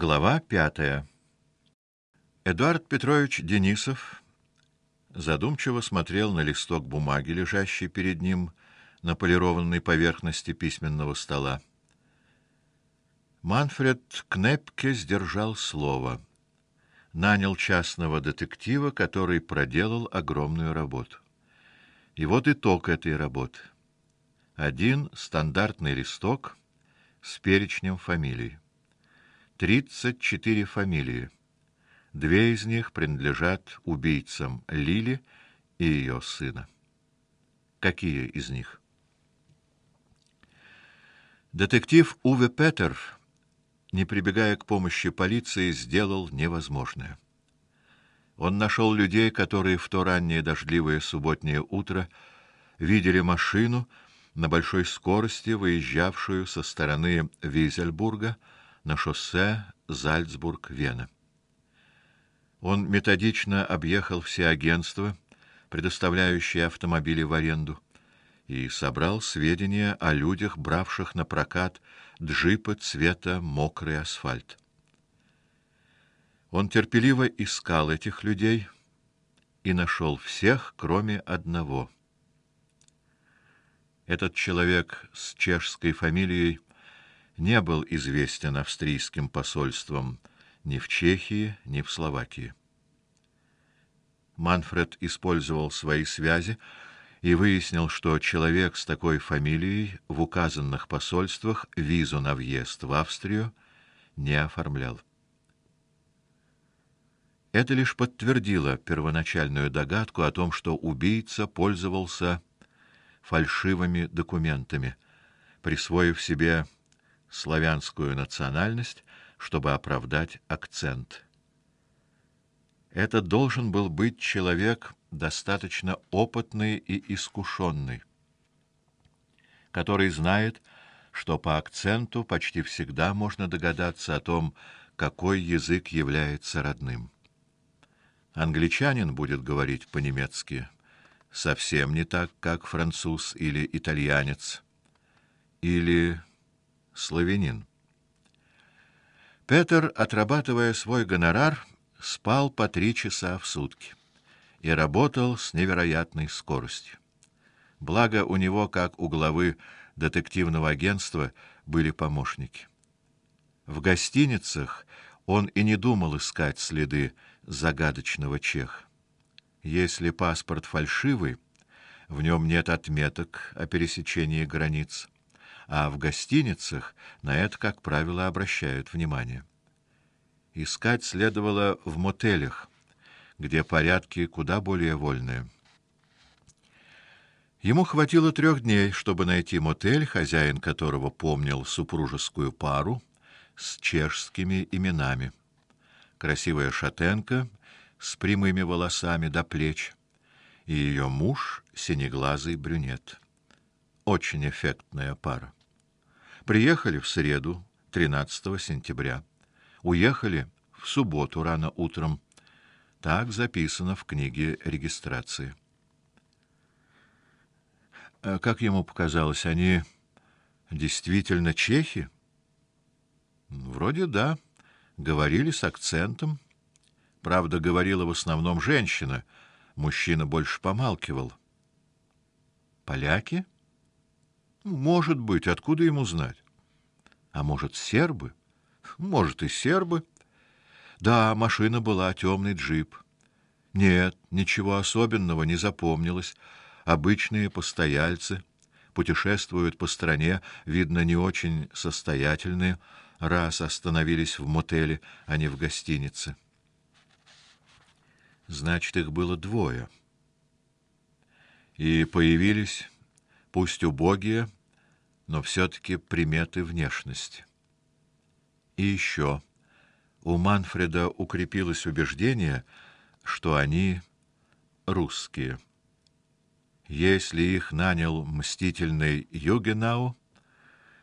Глава пятая. Эдуард Петрович Денисов задумчиво смотрел на листок бумаги, лежащий перед ним на полированной поверхности письменного стола. Манфред Кнепке сдержал слово. Нанял частного детектива, который проделал огромную работу. И вот итог этой работы. Один стандартный листок с перечнем фамилий. Тридцать четыре фамилии. Две из них принадлежат убийцам Лили и ее сына. Какие из них? Детектив Уве Петер, не прибегая к помощи полиции, сделал невозможное. Он нашел людей, которые в то раннее дождливое субботнее утро видели машину на большой скорости, выезжавшую со стороны Визельбурга на шоссе Зальцбург-Вена. Он методично объехал все агентства, предоставляющие автомобили в аренду, и собрал сведения о людях, бравших на прокат джипы цвета мокрый асфальт. Он терпеливо искал этих людей и нашел всех, кроме одного. Этот человек с чешской фамилией не был известен австрийским посольством ни в Чехии, ни в Словакии. Манфред использовал свои связи и выяснил, что человек с такой фамилией в указанных посольствах визу на въезд в Австрию не оформлял. Это лишь подтвердило первоначальную догадку о том, что убийца пользовался фальшивыми документами, присвоив себе славянскую национальность, чтобы оправдать акцент. Это должен был быть человек достаточно опытный и искушенный, который знает, что по акценту почти всегда можно догадаться о том, какой язык является родным. Англичанин будет говорить по-немецки совсем не так, как француз или итальянец, или славянин. Петр, отрабатывая свой гонорар, спал по три часа в сутки и работал с невероятной скоростью. Благо у него, как у главы детективного агентства, были помощники. В гостиницах он и не думал искать следы загадочного чеха. Если паспорт фальшивый, в нем нет отметок о пересечении границ а в гостиницах на это, как правило, обращают внимание. Искать следовало в мотелях, где порядки куда более вольные. Ему хватило трех дней, чтобы найти мотель, хозяин которого помнил супружескую пару с чешскими именами. Красивая шатенка с прямыми волосами до плеч и ее муж синеглазый брюнет. Очень эффектная пара. Приехали в среду, 13 сентября. Уехали в субботу рано утром. Так записано в книге регистрации. А как ему показалось, они действительно чехи? Вроде да, говорили с акцентом. Правда, говорила в основном женщина, мужчина больше помалкивал. Поляки? Может быть, откуда ему знать? А может, сербы? Может, и сербы. Да, машина была темный джип. Нет, ничего особенного не запомнилось. Обычные постояльцы путешествуют по стране, видно, не очень состоятельные, раз остановились в мотеле, а не в гостинице. Значит, их было двое. И появились, пусть убогие, но все таки приметы внешности. И еще у Манфреда укрепилось убеждение, что они русские. Если их нанял мстительный Югенау,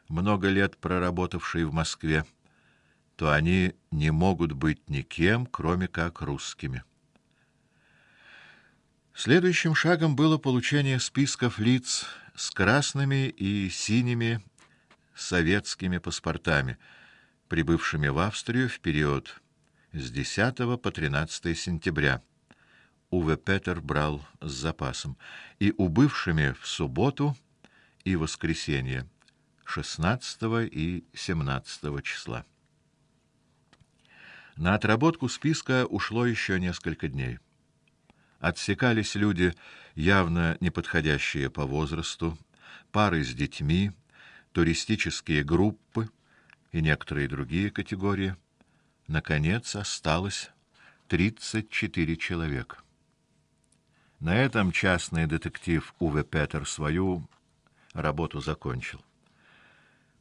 много лет проработавший в Москве, то они не могут быть никем, кроме как русскими. Следующим шагом было получение списков лиц с красными и синими советскими паспортами, прибывшими в Австрию в период с 10 по 13 сентября. Уве Петер брал с запасом, и убывшими в субботу и воскресенье 16 и 17 числа. На отработку списка ушло еще несколько дней. Отсекались люди, явно неподходящие по возрасту, пары с детьми, туристические группы и некоторые другие категории. Наконец осталось 34 человека. На этом частный детектив Уве Петер свою работу закончил.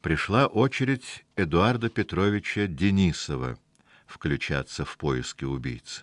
Пришла очередь Эдуарда Петровича Денисова включаться в поиски убийцы.